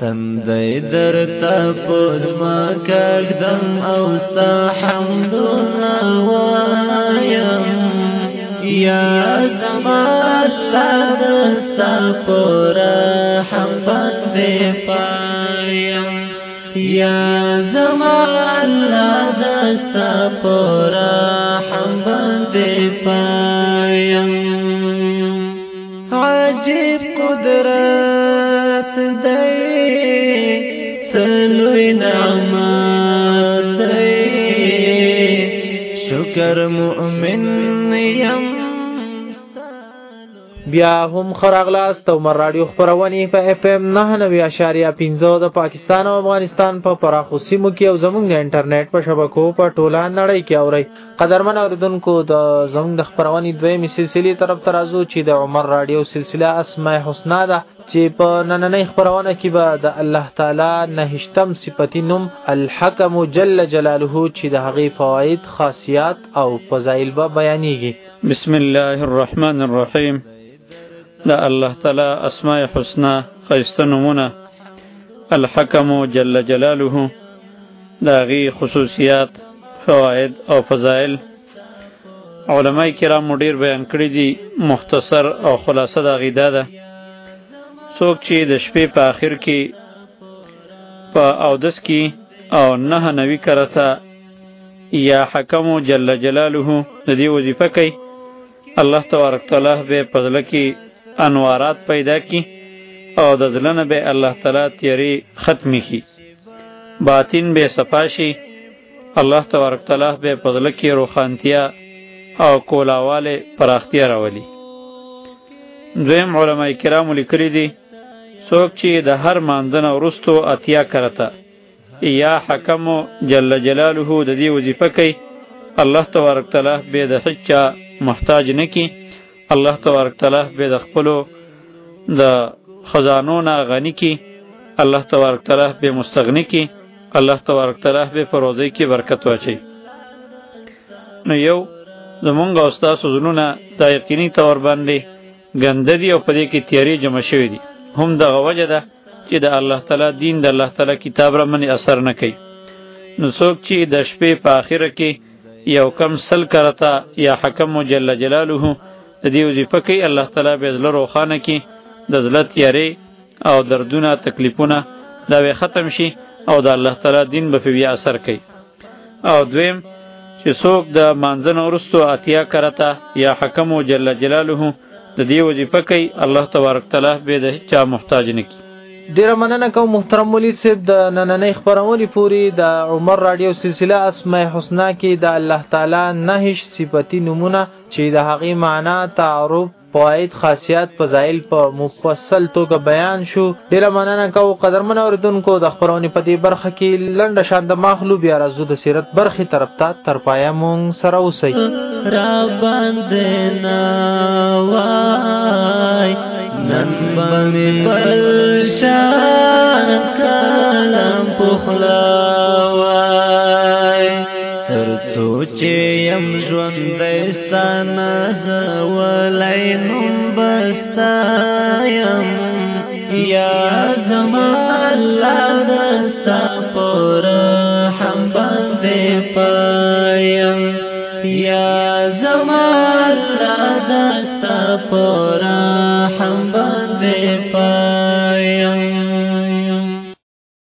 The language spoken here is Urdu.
تندی در تپوز ما کگدم اوستا حمدنا وایم یا زمان لدستا پورا حمد پایم. یا زمان لدستا پورا حمد پایم. عجیب قدرت شکر مؤمن یم بیا هم خراغلاست تو مر رادیو خبرونی په اف ام 99.15 د پاکستان او افغانستان په پراخو سیمو کې او زمونږ د انټرنیټ په شبکو په ټوله نړۍ کې اوري. قدرمن اوریدونکو د زمونږ د خبرونی دوی می سلسله طرف ترازو چې د عمر رادیو سلسله اسماء الحسنا ده، چې په نننۍ خبرونه کې به د الله تعالی نهشتم صفتی نوم الحکم جل جلاله چې د هغه فواید، خاصیات او فضایل به بیانېږي. بسم الله الرحمن الرحیم. دا الله تعالی اسماء حسنا خیست نمونه الحکم جل جلاله دا غی خصوصیات، فواید او فضائل. علماء کرام ډیر بیان کړی دي، مختصر او خلاصه دا غی ده. څوک چې د شپې په اخر کې، په او دس کې او نه نوی کرتا یا حکم جل جلاله د دې وظیفه کوي، الله تبارک تعالی به پزل کې انوارات پیدا کی او د ځلنه به الله تعالی تیری ختمی کی. باطن به صفاشی الله تبارک تعالی به پزل کې روخانتیا او کولاواله پراختیا راولي. دویم علماء کرام لیکلی دي سوک چی د هر مانځن ورستو اتیا کرتا یا حکم جل جلاله د دې وظیفه کوي، الله تبارک تعالی به د حجا محتاج نکی الله تبارک تعالی به د خپلو د خزانو نه غنی کی، الله تبارک تعالی به مستغنی کی، الله تبارک تعالی به فروزی کی برکت واچي. نو یو زمونږ استاد سوزونه د یقیني تور باندې ګنددي او پدې کې تیاری جمع شوی دي. هم د غوجه ده چې د الله تعالی دین د الله تعالی کتاب را منی اثر نه کوي. نو څوک چې د شپې په اخره کې یو کم سل کرتا یا حکم جل جلاله د دې وظیفه کوي الله تعالی به زله روخانه کی د زلت یری او دردونه، تکلیفونه دا به ختم شي او د الله تعالی دین به بیا اثر کوي. او دویم، چې څوک د مانځن اورستو اتیا کرتا یا حکم جل جلاله د دې وظیفه کوي، الله تبارک تعالی به د چا محتاج نه کی ډیر مننه کوم محترم ولی صاحب، د نننۍ خبرونې پوری د عمر رادیو سلسله اسماء الحسنا کې د الله تعالی نهش صفتی نمونه چې د هغه معنا، تعارف، فواید خاصیات فضائل په مفصل توګه بیان شو. ډیر مننه کوم قدرمن اوریدونکو د خبرونې په دې برخه کې. لنډه شان د مخلو بیا راځو د سیرت برخه طرف ته. تر پایا مونږ سره اوسئ. را باندې نا وای نن باندې کلم پخلاوای تر چې يم ژوند دستانه زولای نوم بستایم یا زمان لا دستا پر هم باندې پایم یا زمان لا دستا پر هم باندې